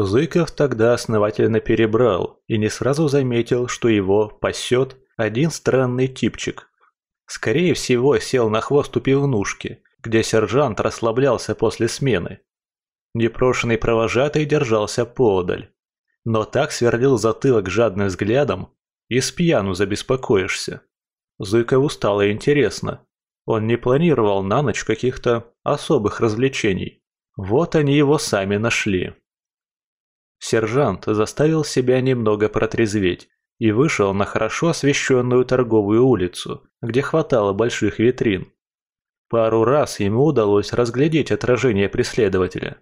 Зыков тогда основательно перебрал и не сразу заметил, что его пасет один странный типчик. Скорее всего, сел на хвост у пивнушки, где сержант расслаблялся после смены. Непрошенный провожатый держался поодаль, но так сверлил затылок жадным взглядом, и с пьяну забеспокоишься. Зыкову стало интересно. Он не планировал на ночь каких-то особых развлечений. Вот они его сами нашли. Сержант заставил себя немного протрезветь и вышел на хорошо освещенную торговую улицу, где хватало больших витрин. Пару раз ему удалось разглядеть отражение преследователя.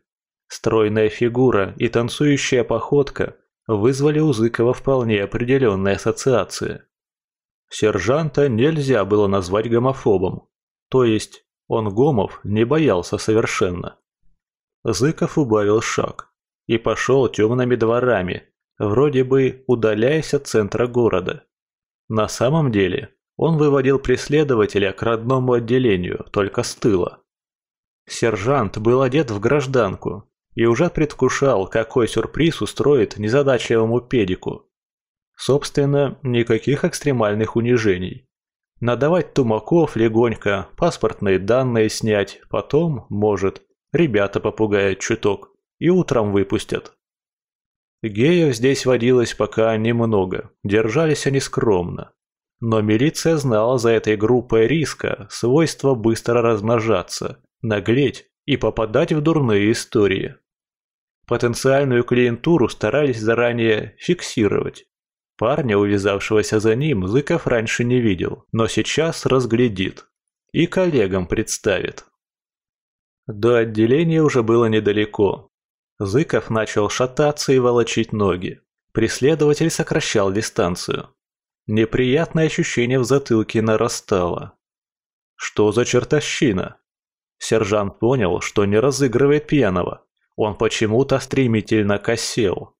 Стройная фигура и танцующая походка вызвали у Зыкова вполне определенные ассоциации. Сержанта нельзя было назвать гомофобом, то есть он гомов не боялся совершенно. Зыков убавил шаг и пошел темными дворами, вроде бы удаляясь от центра города. На самом деле он выводил преследователя к родному отделению, только с тыла. Сержант был одет в гражданку и уже предвкушал, какой сюрприз устроит незадачливому педику. Собственно, никаких экстремальных унижений. Надавать тумаков легонько, паспортные данные снять, потом, может, ребята попугают чуток и утром выпустят. Геев здесь водилось пока немного, держались они скромно. Но милиция знала за этой группой риска свойство быстро размножаться, наглеть и попадать в дурные истории. Потенциальную клиентуру старались заранее фиксировать. Парня, увязавшегося за ним, Зыков раньше не видел, но сейчас разглядит. И коллегам представит. До отделения уже было недалеко, Зыков начал шататься и волочить ноги. Преследователь сокращал дистанцию. Неприятное ощущение в затылке нарастало. Что за чертовщина? Сержант понял, что не разыгрывает пьяного. Он почему-то стремительно косел.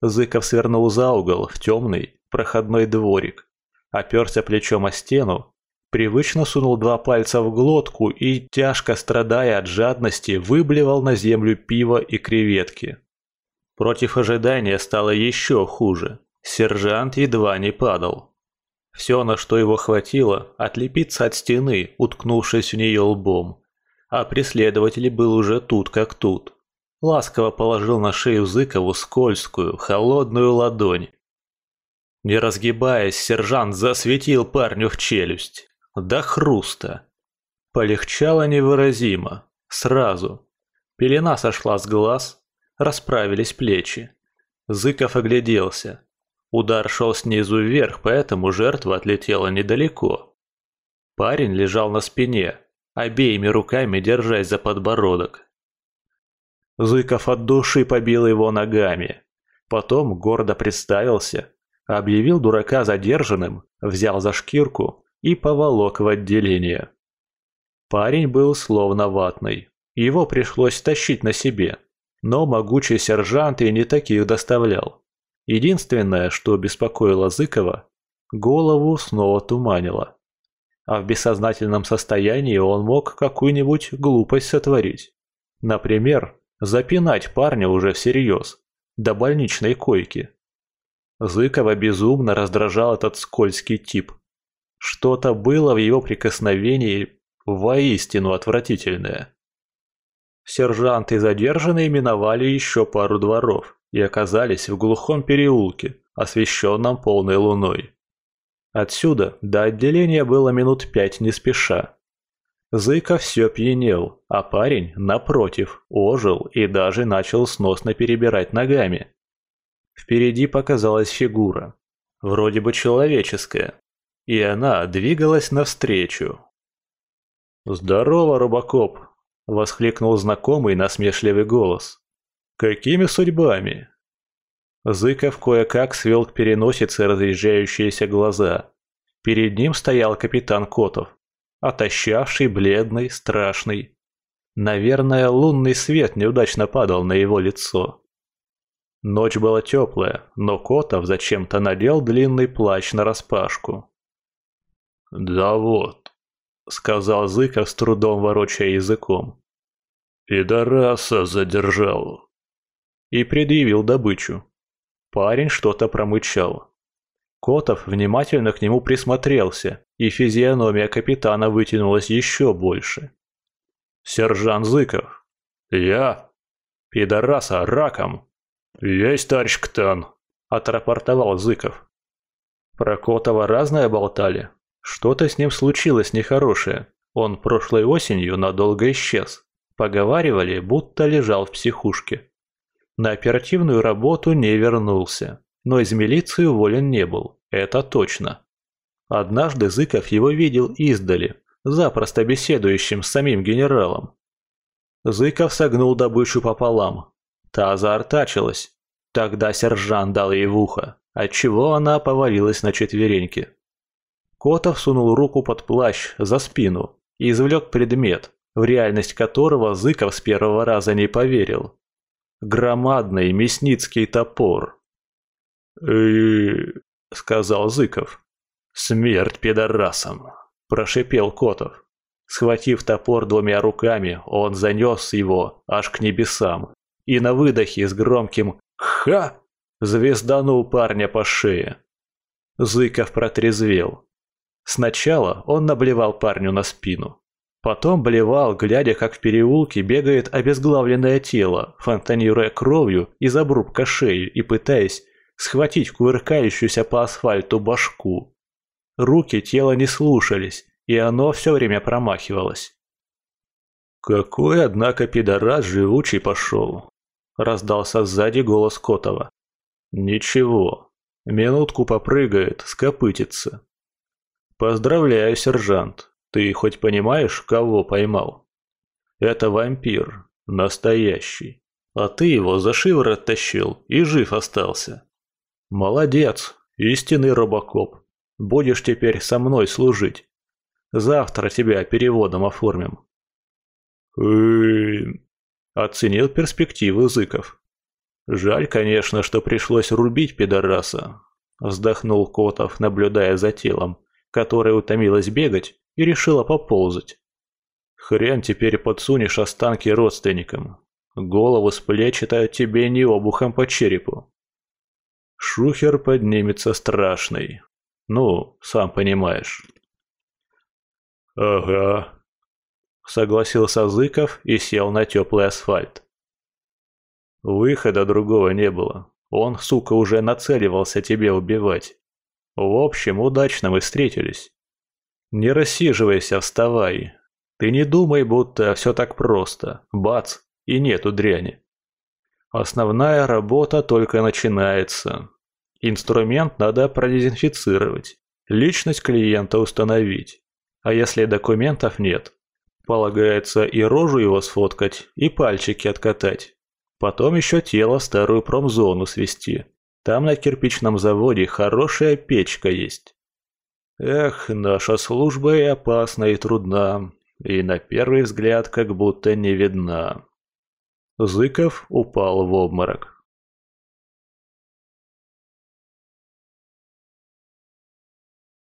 Зыков свернул за угол в темный, проходной дворик. Оперся плечом о стену Привычно сунул два пальца в глотку и, тяжко страдая от жадности, выблевал на землю пиво и креветки. Против ожидания стало еще хуже. Сержант едва не падал. Все, на что его хватило, отлепиться от стены, уткнувшись в нее лбом. А преследователь был уже тут как тут. Ласково положил на шею Зыкову скользкую, холодную ладонь. Не разгибаясь, сержант засветил парню в челюсть до хруста. Полегчало невыразимо, сразу. Пелена сошла с глаз, расправились плечи. Зыков огляделся. Удар шел снизу вверх, поэтому жертва отлетела недалеко. Парень лежал на спине, обеими руками держась за подбородок. Зыков от души побил его ногами. Потом гордо представился, объявил дурака задержанным, взял за шкирку и поволок в отделение. Парень был словно ватный. Его пришлось тащить на себе. Но могучий сержант и не таких доставлял. Единственное, что беспокоило Зыкова, голову снова туманило. А в бессознательном состоянии он мог какую-нибудь глупость сотворить. Например, запинать парня уже всерьез, до больничной койки. Зыкова безумно раздражал этот скользкий тип. Что-то было в его прикосновении воистину отвратительное. Сержант и задержанные миновали еще пару дворов и оказались в глухом переулке, освещенном полной луной. Отсюда до отделения было минут пять не спеша. Зыка все пьянел, а парень, напротив, ожил и даже начал сносно перебирать ногами. Впереди показалась фигура. Вроде бы человеческая, и она двигалась навстречу. «Здорово, Робокоп!» — воскликнул знакомый насмешливый голос. «Какими судьбами?» Зыков кое-как свел к переносице разъезжающиеся глаза. Перед ним стоял капитан Котов, отощавший, бледный, страшный. Наверное, лунный свет неудачно падал на его лицо. Ночь была теплая, но Котов зачем-то надел длинный плащ нараспашку. «Да вот», — сказал Зыков с трудом ворочая языком. «Пидораса задержал». и предъявил добычу. Парень что-то промычал. Котов внимательно к нему присмотрелся, и физиономия капитана вытянулась еще больше. «Сержант Зыков!» «Я?» «Пидораса, раком!» «Есть, товарищ Ктан!» – отрапортовал Зыков. Про Котова разное болтали. Что-то с ним случилось нехорошее. Он прошлой осенью надолго исчез. Поговаривали, будто лежал в психушке. На оперативную работу не вернулся, но из милиции уволен не был, это точно. Однажды Зыков его видел издали, запросто беседующим с самим генералом. Зыков согнул добычу пополам. Та заортачилась. Тогда сержант дал ей в ухо, отчего она повалилась на четвереньки. Котов сунул руку под плащ, за спину, и извлек предмет, в реальность которого Зыков с первого раза не поверил. Громадный мясницкий топор. «Э-э-э», сказал Зыков. «Смерть пидорасам!» – прошипел Котов. Схватив топор двумя руками, он занес его аж к небесам и на выдохе с громким «Ха!» звезданул парня по шее. Зыков протрезвел. Сначала он наблевал парню на спину. Потом блевал, глядя, как в переулке бегает обезглавленное тело, фонтанируя кровью из обрубка шеи и пытаясь схватить кувыркающуюся по асфальту башку. Руки тела не слушались, и оно все время промахивалось. «Какой, однако, пидорас живучий пошел!» – раздался сзади голос Котова. «Ничего, минутку попрыгает, скопытится». «Поздравляю, сержант, ты хоть понимаешь, кого поймал? Это вампир, настоящий. А ты его за шиворот тащил и жив остался. Молодец, истинный робокоп. Будешь теперь со мной служить. Завтра тебя переводом оформим. Оценил перспективы Зыков. Жаль, конечно, что пришлось рубить пидораса. Вздохнул Котов, наблюдая за телом, которое утомилось бегать и решила поползать. Хрен теперь подсунешь останки родственникам. Голову с плеч это тебе не обухом по черепу. Шухер поднимется страшный. Ну, сам понимаешь. Ага. Согласился Зыков и сел на теплый асфальт. Выхода другого не было. Он, сука, уже нацеливался тебе убивать. В общем, удачно мы встретились. Не рассиживайся, вставай. Ты не думай, будто все так просто. Бац, и нету дряни. Основная работа только начинается. Инструмент надо продезинфицировать, личность клиента установить. А если документов нет, полагается и рожу его сфоткать, и пальчики откатать. Потом еще тело в старую промзону свести. Там на кирпичном заводе хорошая печка есть. Эх, наша служба и опасна, и трудна, и на первый взгляд как будто не видна. Зыков упал в обморок.